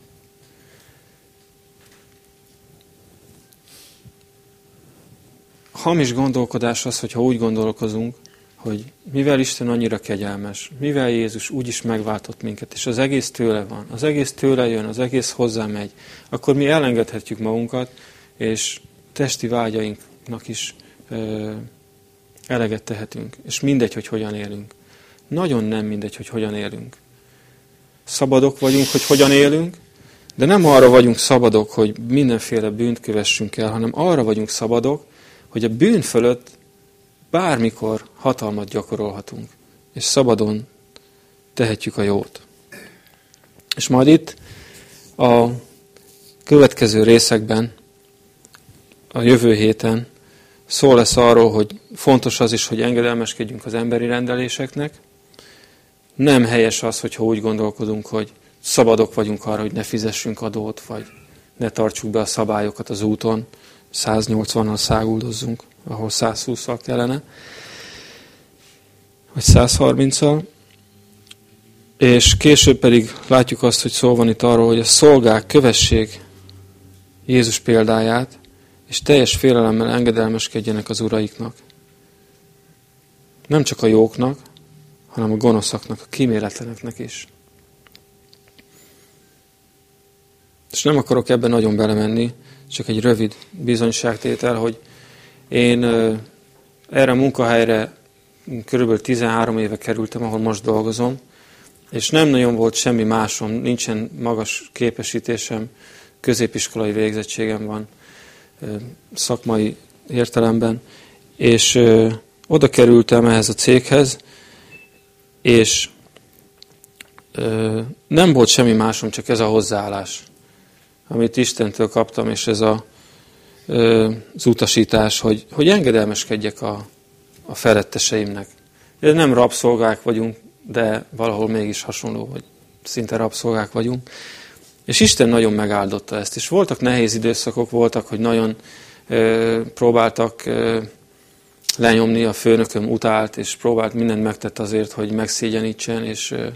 Hamis gondolkodás az, hogyha úgy gondolkozunk, hogy mivel Isten annyira kegyelmes, mivel Jézus úgy is megváltott minket, és az egész tőle van, az egész tőle jön, az egész hozzá megy, akkor mi elengedhetjük magunkat, és testi vágyainknak is ö, eleget tehetünk. És mindegy, hogy hogyan élünk. Nagyon nem mindegy, hogy hogyan élünk. Szabadok vagyunk, hogy hogyan élünk, de nem arra vagyunk szabadok, hogy mindenféle bűnt kövessünk el, hanem arra vagyunk szabadok, hogy a bűn fölött bármikor hatalmat gyakorolhatunk, és szabadon tehetjük a jót. És majd itt a következő részekben, a jövő héten szó lesz arról, hogy fontos az is, hogy engedelmeskedjünk az emberi rendeléseknek. Nem helyes az, hogyha úgy gondolkodunk, hogy szabadok vagyunk arra, hogy ne fizessünk adót, vagy ne tartsuk be a szabályokat az úton, 180-nal száguldozzunk ahol 120-al kellene, vagy 130-al. És később pedig látjuk azt, hogy szó van itt arról, hogy a szolgák kövessék Jézus példáját, és teljes félelemmel engedelmeskedjenek az uraiknak. Nem csak a jóknak, hanem a gonoszaknak, a kíméletleneknek is. És nem akarok ebben nagyon belemenni, csak egy rövid bizonyságtétel, hogy én erre a munkahelyre körülbelül 13 éve kerültem, ahol most dolgozom, és nem nagyon volt semmi másom, nincsen magas képesítésem, középiskolai végzettségem van szakmai értelemben, és oda kerültem ehhez a céghez, és nem volt semmi másom, csak ez a hozzáállás, amit Istentől kaptam, és ez a az utasítás, hogy, hogy engedelmeskedjek a, a feletteseimnek. Nem rabszolgák vagyunk, de valahol mégis hasonló, vagy szinte rabszolgák vagyunk. És Isten nagyon megáldotta ezt. És voltak nehéz időszakok, voltak, hogy nagyon ö, próbáltak ö, lenyomni, a főnököm utált, és próbált mindent megtett azért, hogy megszégyenítsen, és, ö,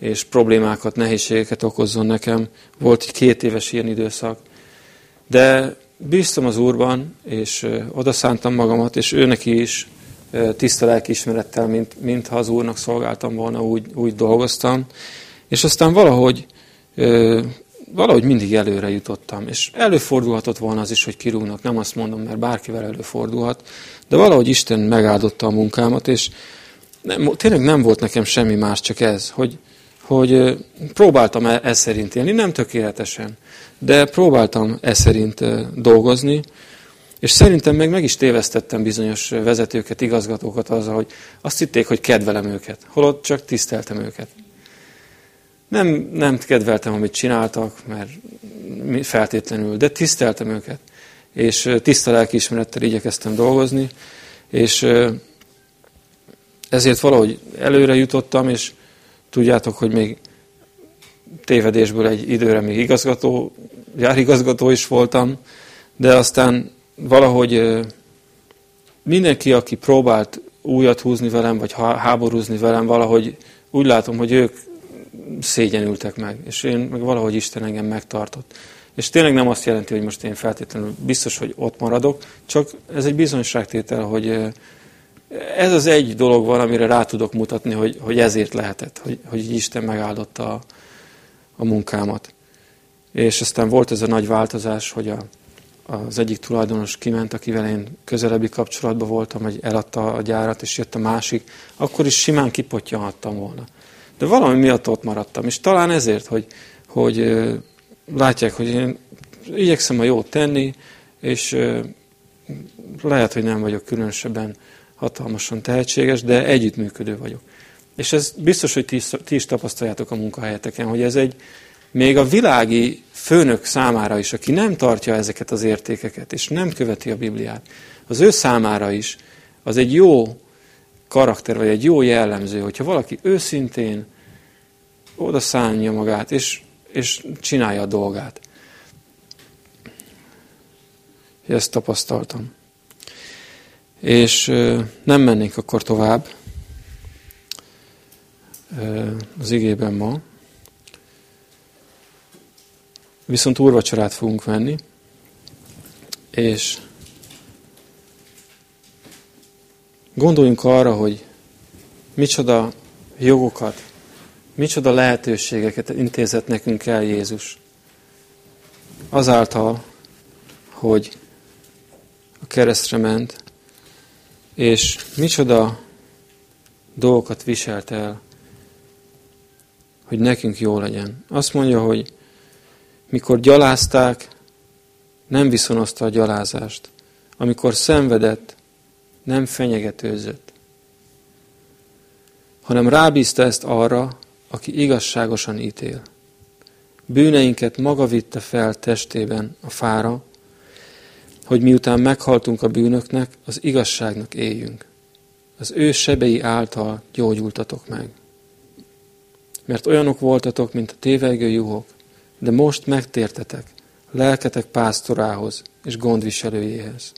és problémákat, nehézségeket okozzon nekem. Volt egy két éves ilyen időszak. De bíztam az Úrban, és odaszántam magamat, és ő neki is tiszta lelkiismerettel, mint, mintha az Úrnak szolgáltam volna, úgy, úgy dolgoztam. És aztán valahogy, valahogy mindig előre jutottam. És előfordulhatott volna az is, hogy kirúgnak, nem azt mondom, mert bárkivel előfordulhat, de valahogy Isten megáldotta a munkámat, és nem, tényleg nem volt nekem semmi más, csak ez, hogy, hogy próbáltam e, ez szerint élni, nem tökéletesen, de próbáltam ez szerint dolgozni, és szerintem meg meg is tévesztettem bizonyos vezetőket, igazgatókat azzal, hogy azt hitték, hogy kedvelem őket, holott csak tiszteltem őket. Nem, nem kedveltem, amit csináltak, mert feltétlenül, de tiszteltem őket. És tiszta lelkiismerettel igyekeztem dolgozni, és ezért valahogy előre jutottam, és tudjátok, hogy még tévedésből egy időre még igazgató, járigazgató is voltam, de aztán valahogy mindenki, aki próbált újat húzni velem, vagy háborúzni velem, valahogy úgy látom, hogy ők szégyenültek meg, és én meg valahogy Isten engem megtartott. És tényleg nem azt jelenti, hogy most én feltétlenül biztos, hogy ott maradok, csak ez egy bizonyságtétel, hogy ez az egy dolog van, amire rá tudok mutatni, hogy, hogy ezért lehetett, hogy, hogy Isten megáldotta a, a munkámat. És aztán volt ez a nagy változás, hogy a, az egyik tulajdonos kiment, akivel én közelebbi kapcsolatban voltam, hogy eladta a gyárat, és jött a másik, akkor is simán kipottyanhattam volna. De valami miatt ott maradtam, és talán ezért, hogy, hogy látják, hogy én igyekszem a jót tenni, és lehet, hogy nem vagyok különösebben hatalmasan tehetséges, de együttműködő vagyok. És ez biztos, hogy ti, ti is tapasztaljátok a munkahelyeteken, hogy ez egy még a világi főnök számára is, aki nem tartja ezeket az értékeket, és nem követi a Bibliát, az ő számára is az egy jó karakter, vagy egy jó jellemző, hogyha valaki őszintén oda szánja magát, és, és csinálja a dolgát. Ezt tapasztaltam. És nem mennénk akkor tovább az igében ma. Viszont úrvacsorát fogunk venni, és gondoljunk arra, hogy micsoda jogokat, micsoda lehetőségeket intézett nekünk el Jézus. Azáltal, hogy a keresztre ment, és micsoda dolgokat viselt el, hogy nekünk jó legyen. Azt mondja, hogy mikor gyalázták, nem viszonozta a gyalázást. Amikor szenvedett, nem fenyegetőzött, hanem rábízta ezt arra, aki igazságosan ítél. Bűneinket maga vitte fel testében a fára, hogy miután meghaltunk a bűnöknek, az igazságnak éljünk. Az ő sebei által gyógyultatok meg. Mert olyanok voltatok, mint a tévegő juhok, de most megtértetek lelketek pásztorához és gondviselőjéhez.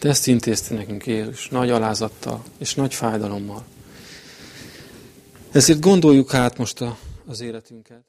De ezt intézte nekünk Jézus nagy alázattal és nagy fájdalommal. Ezért gondoljuk át most a, az életünket.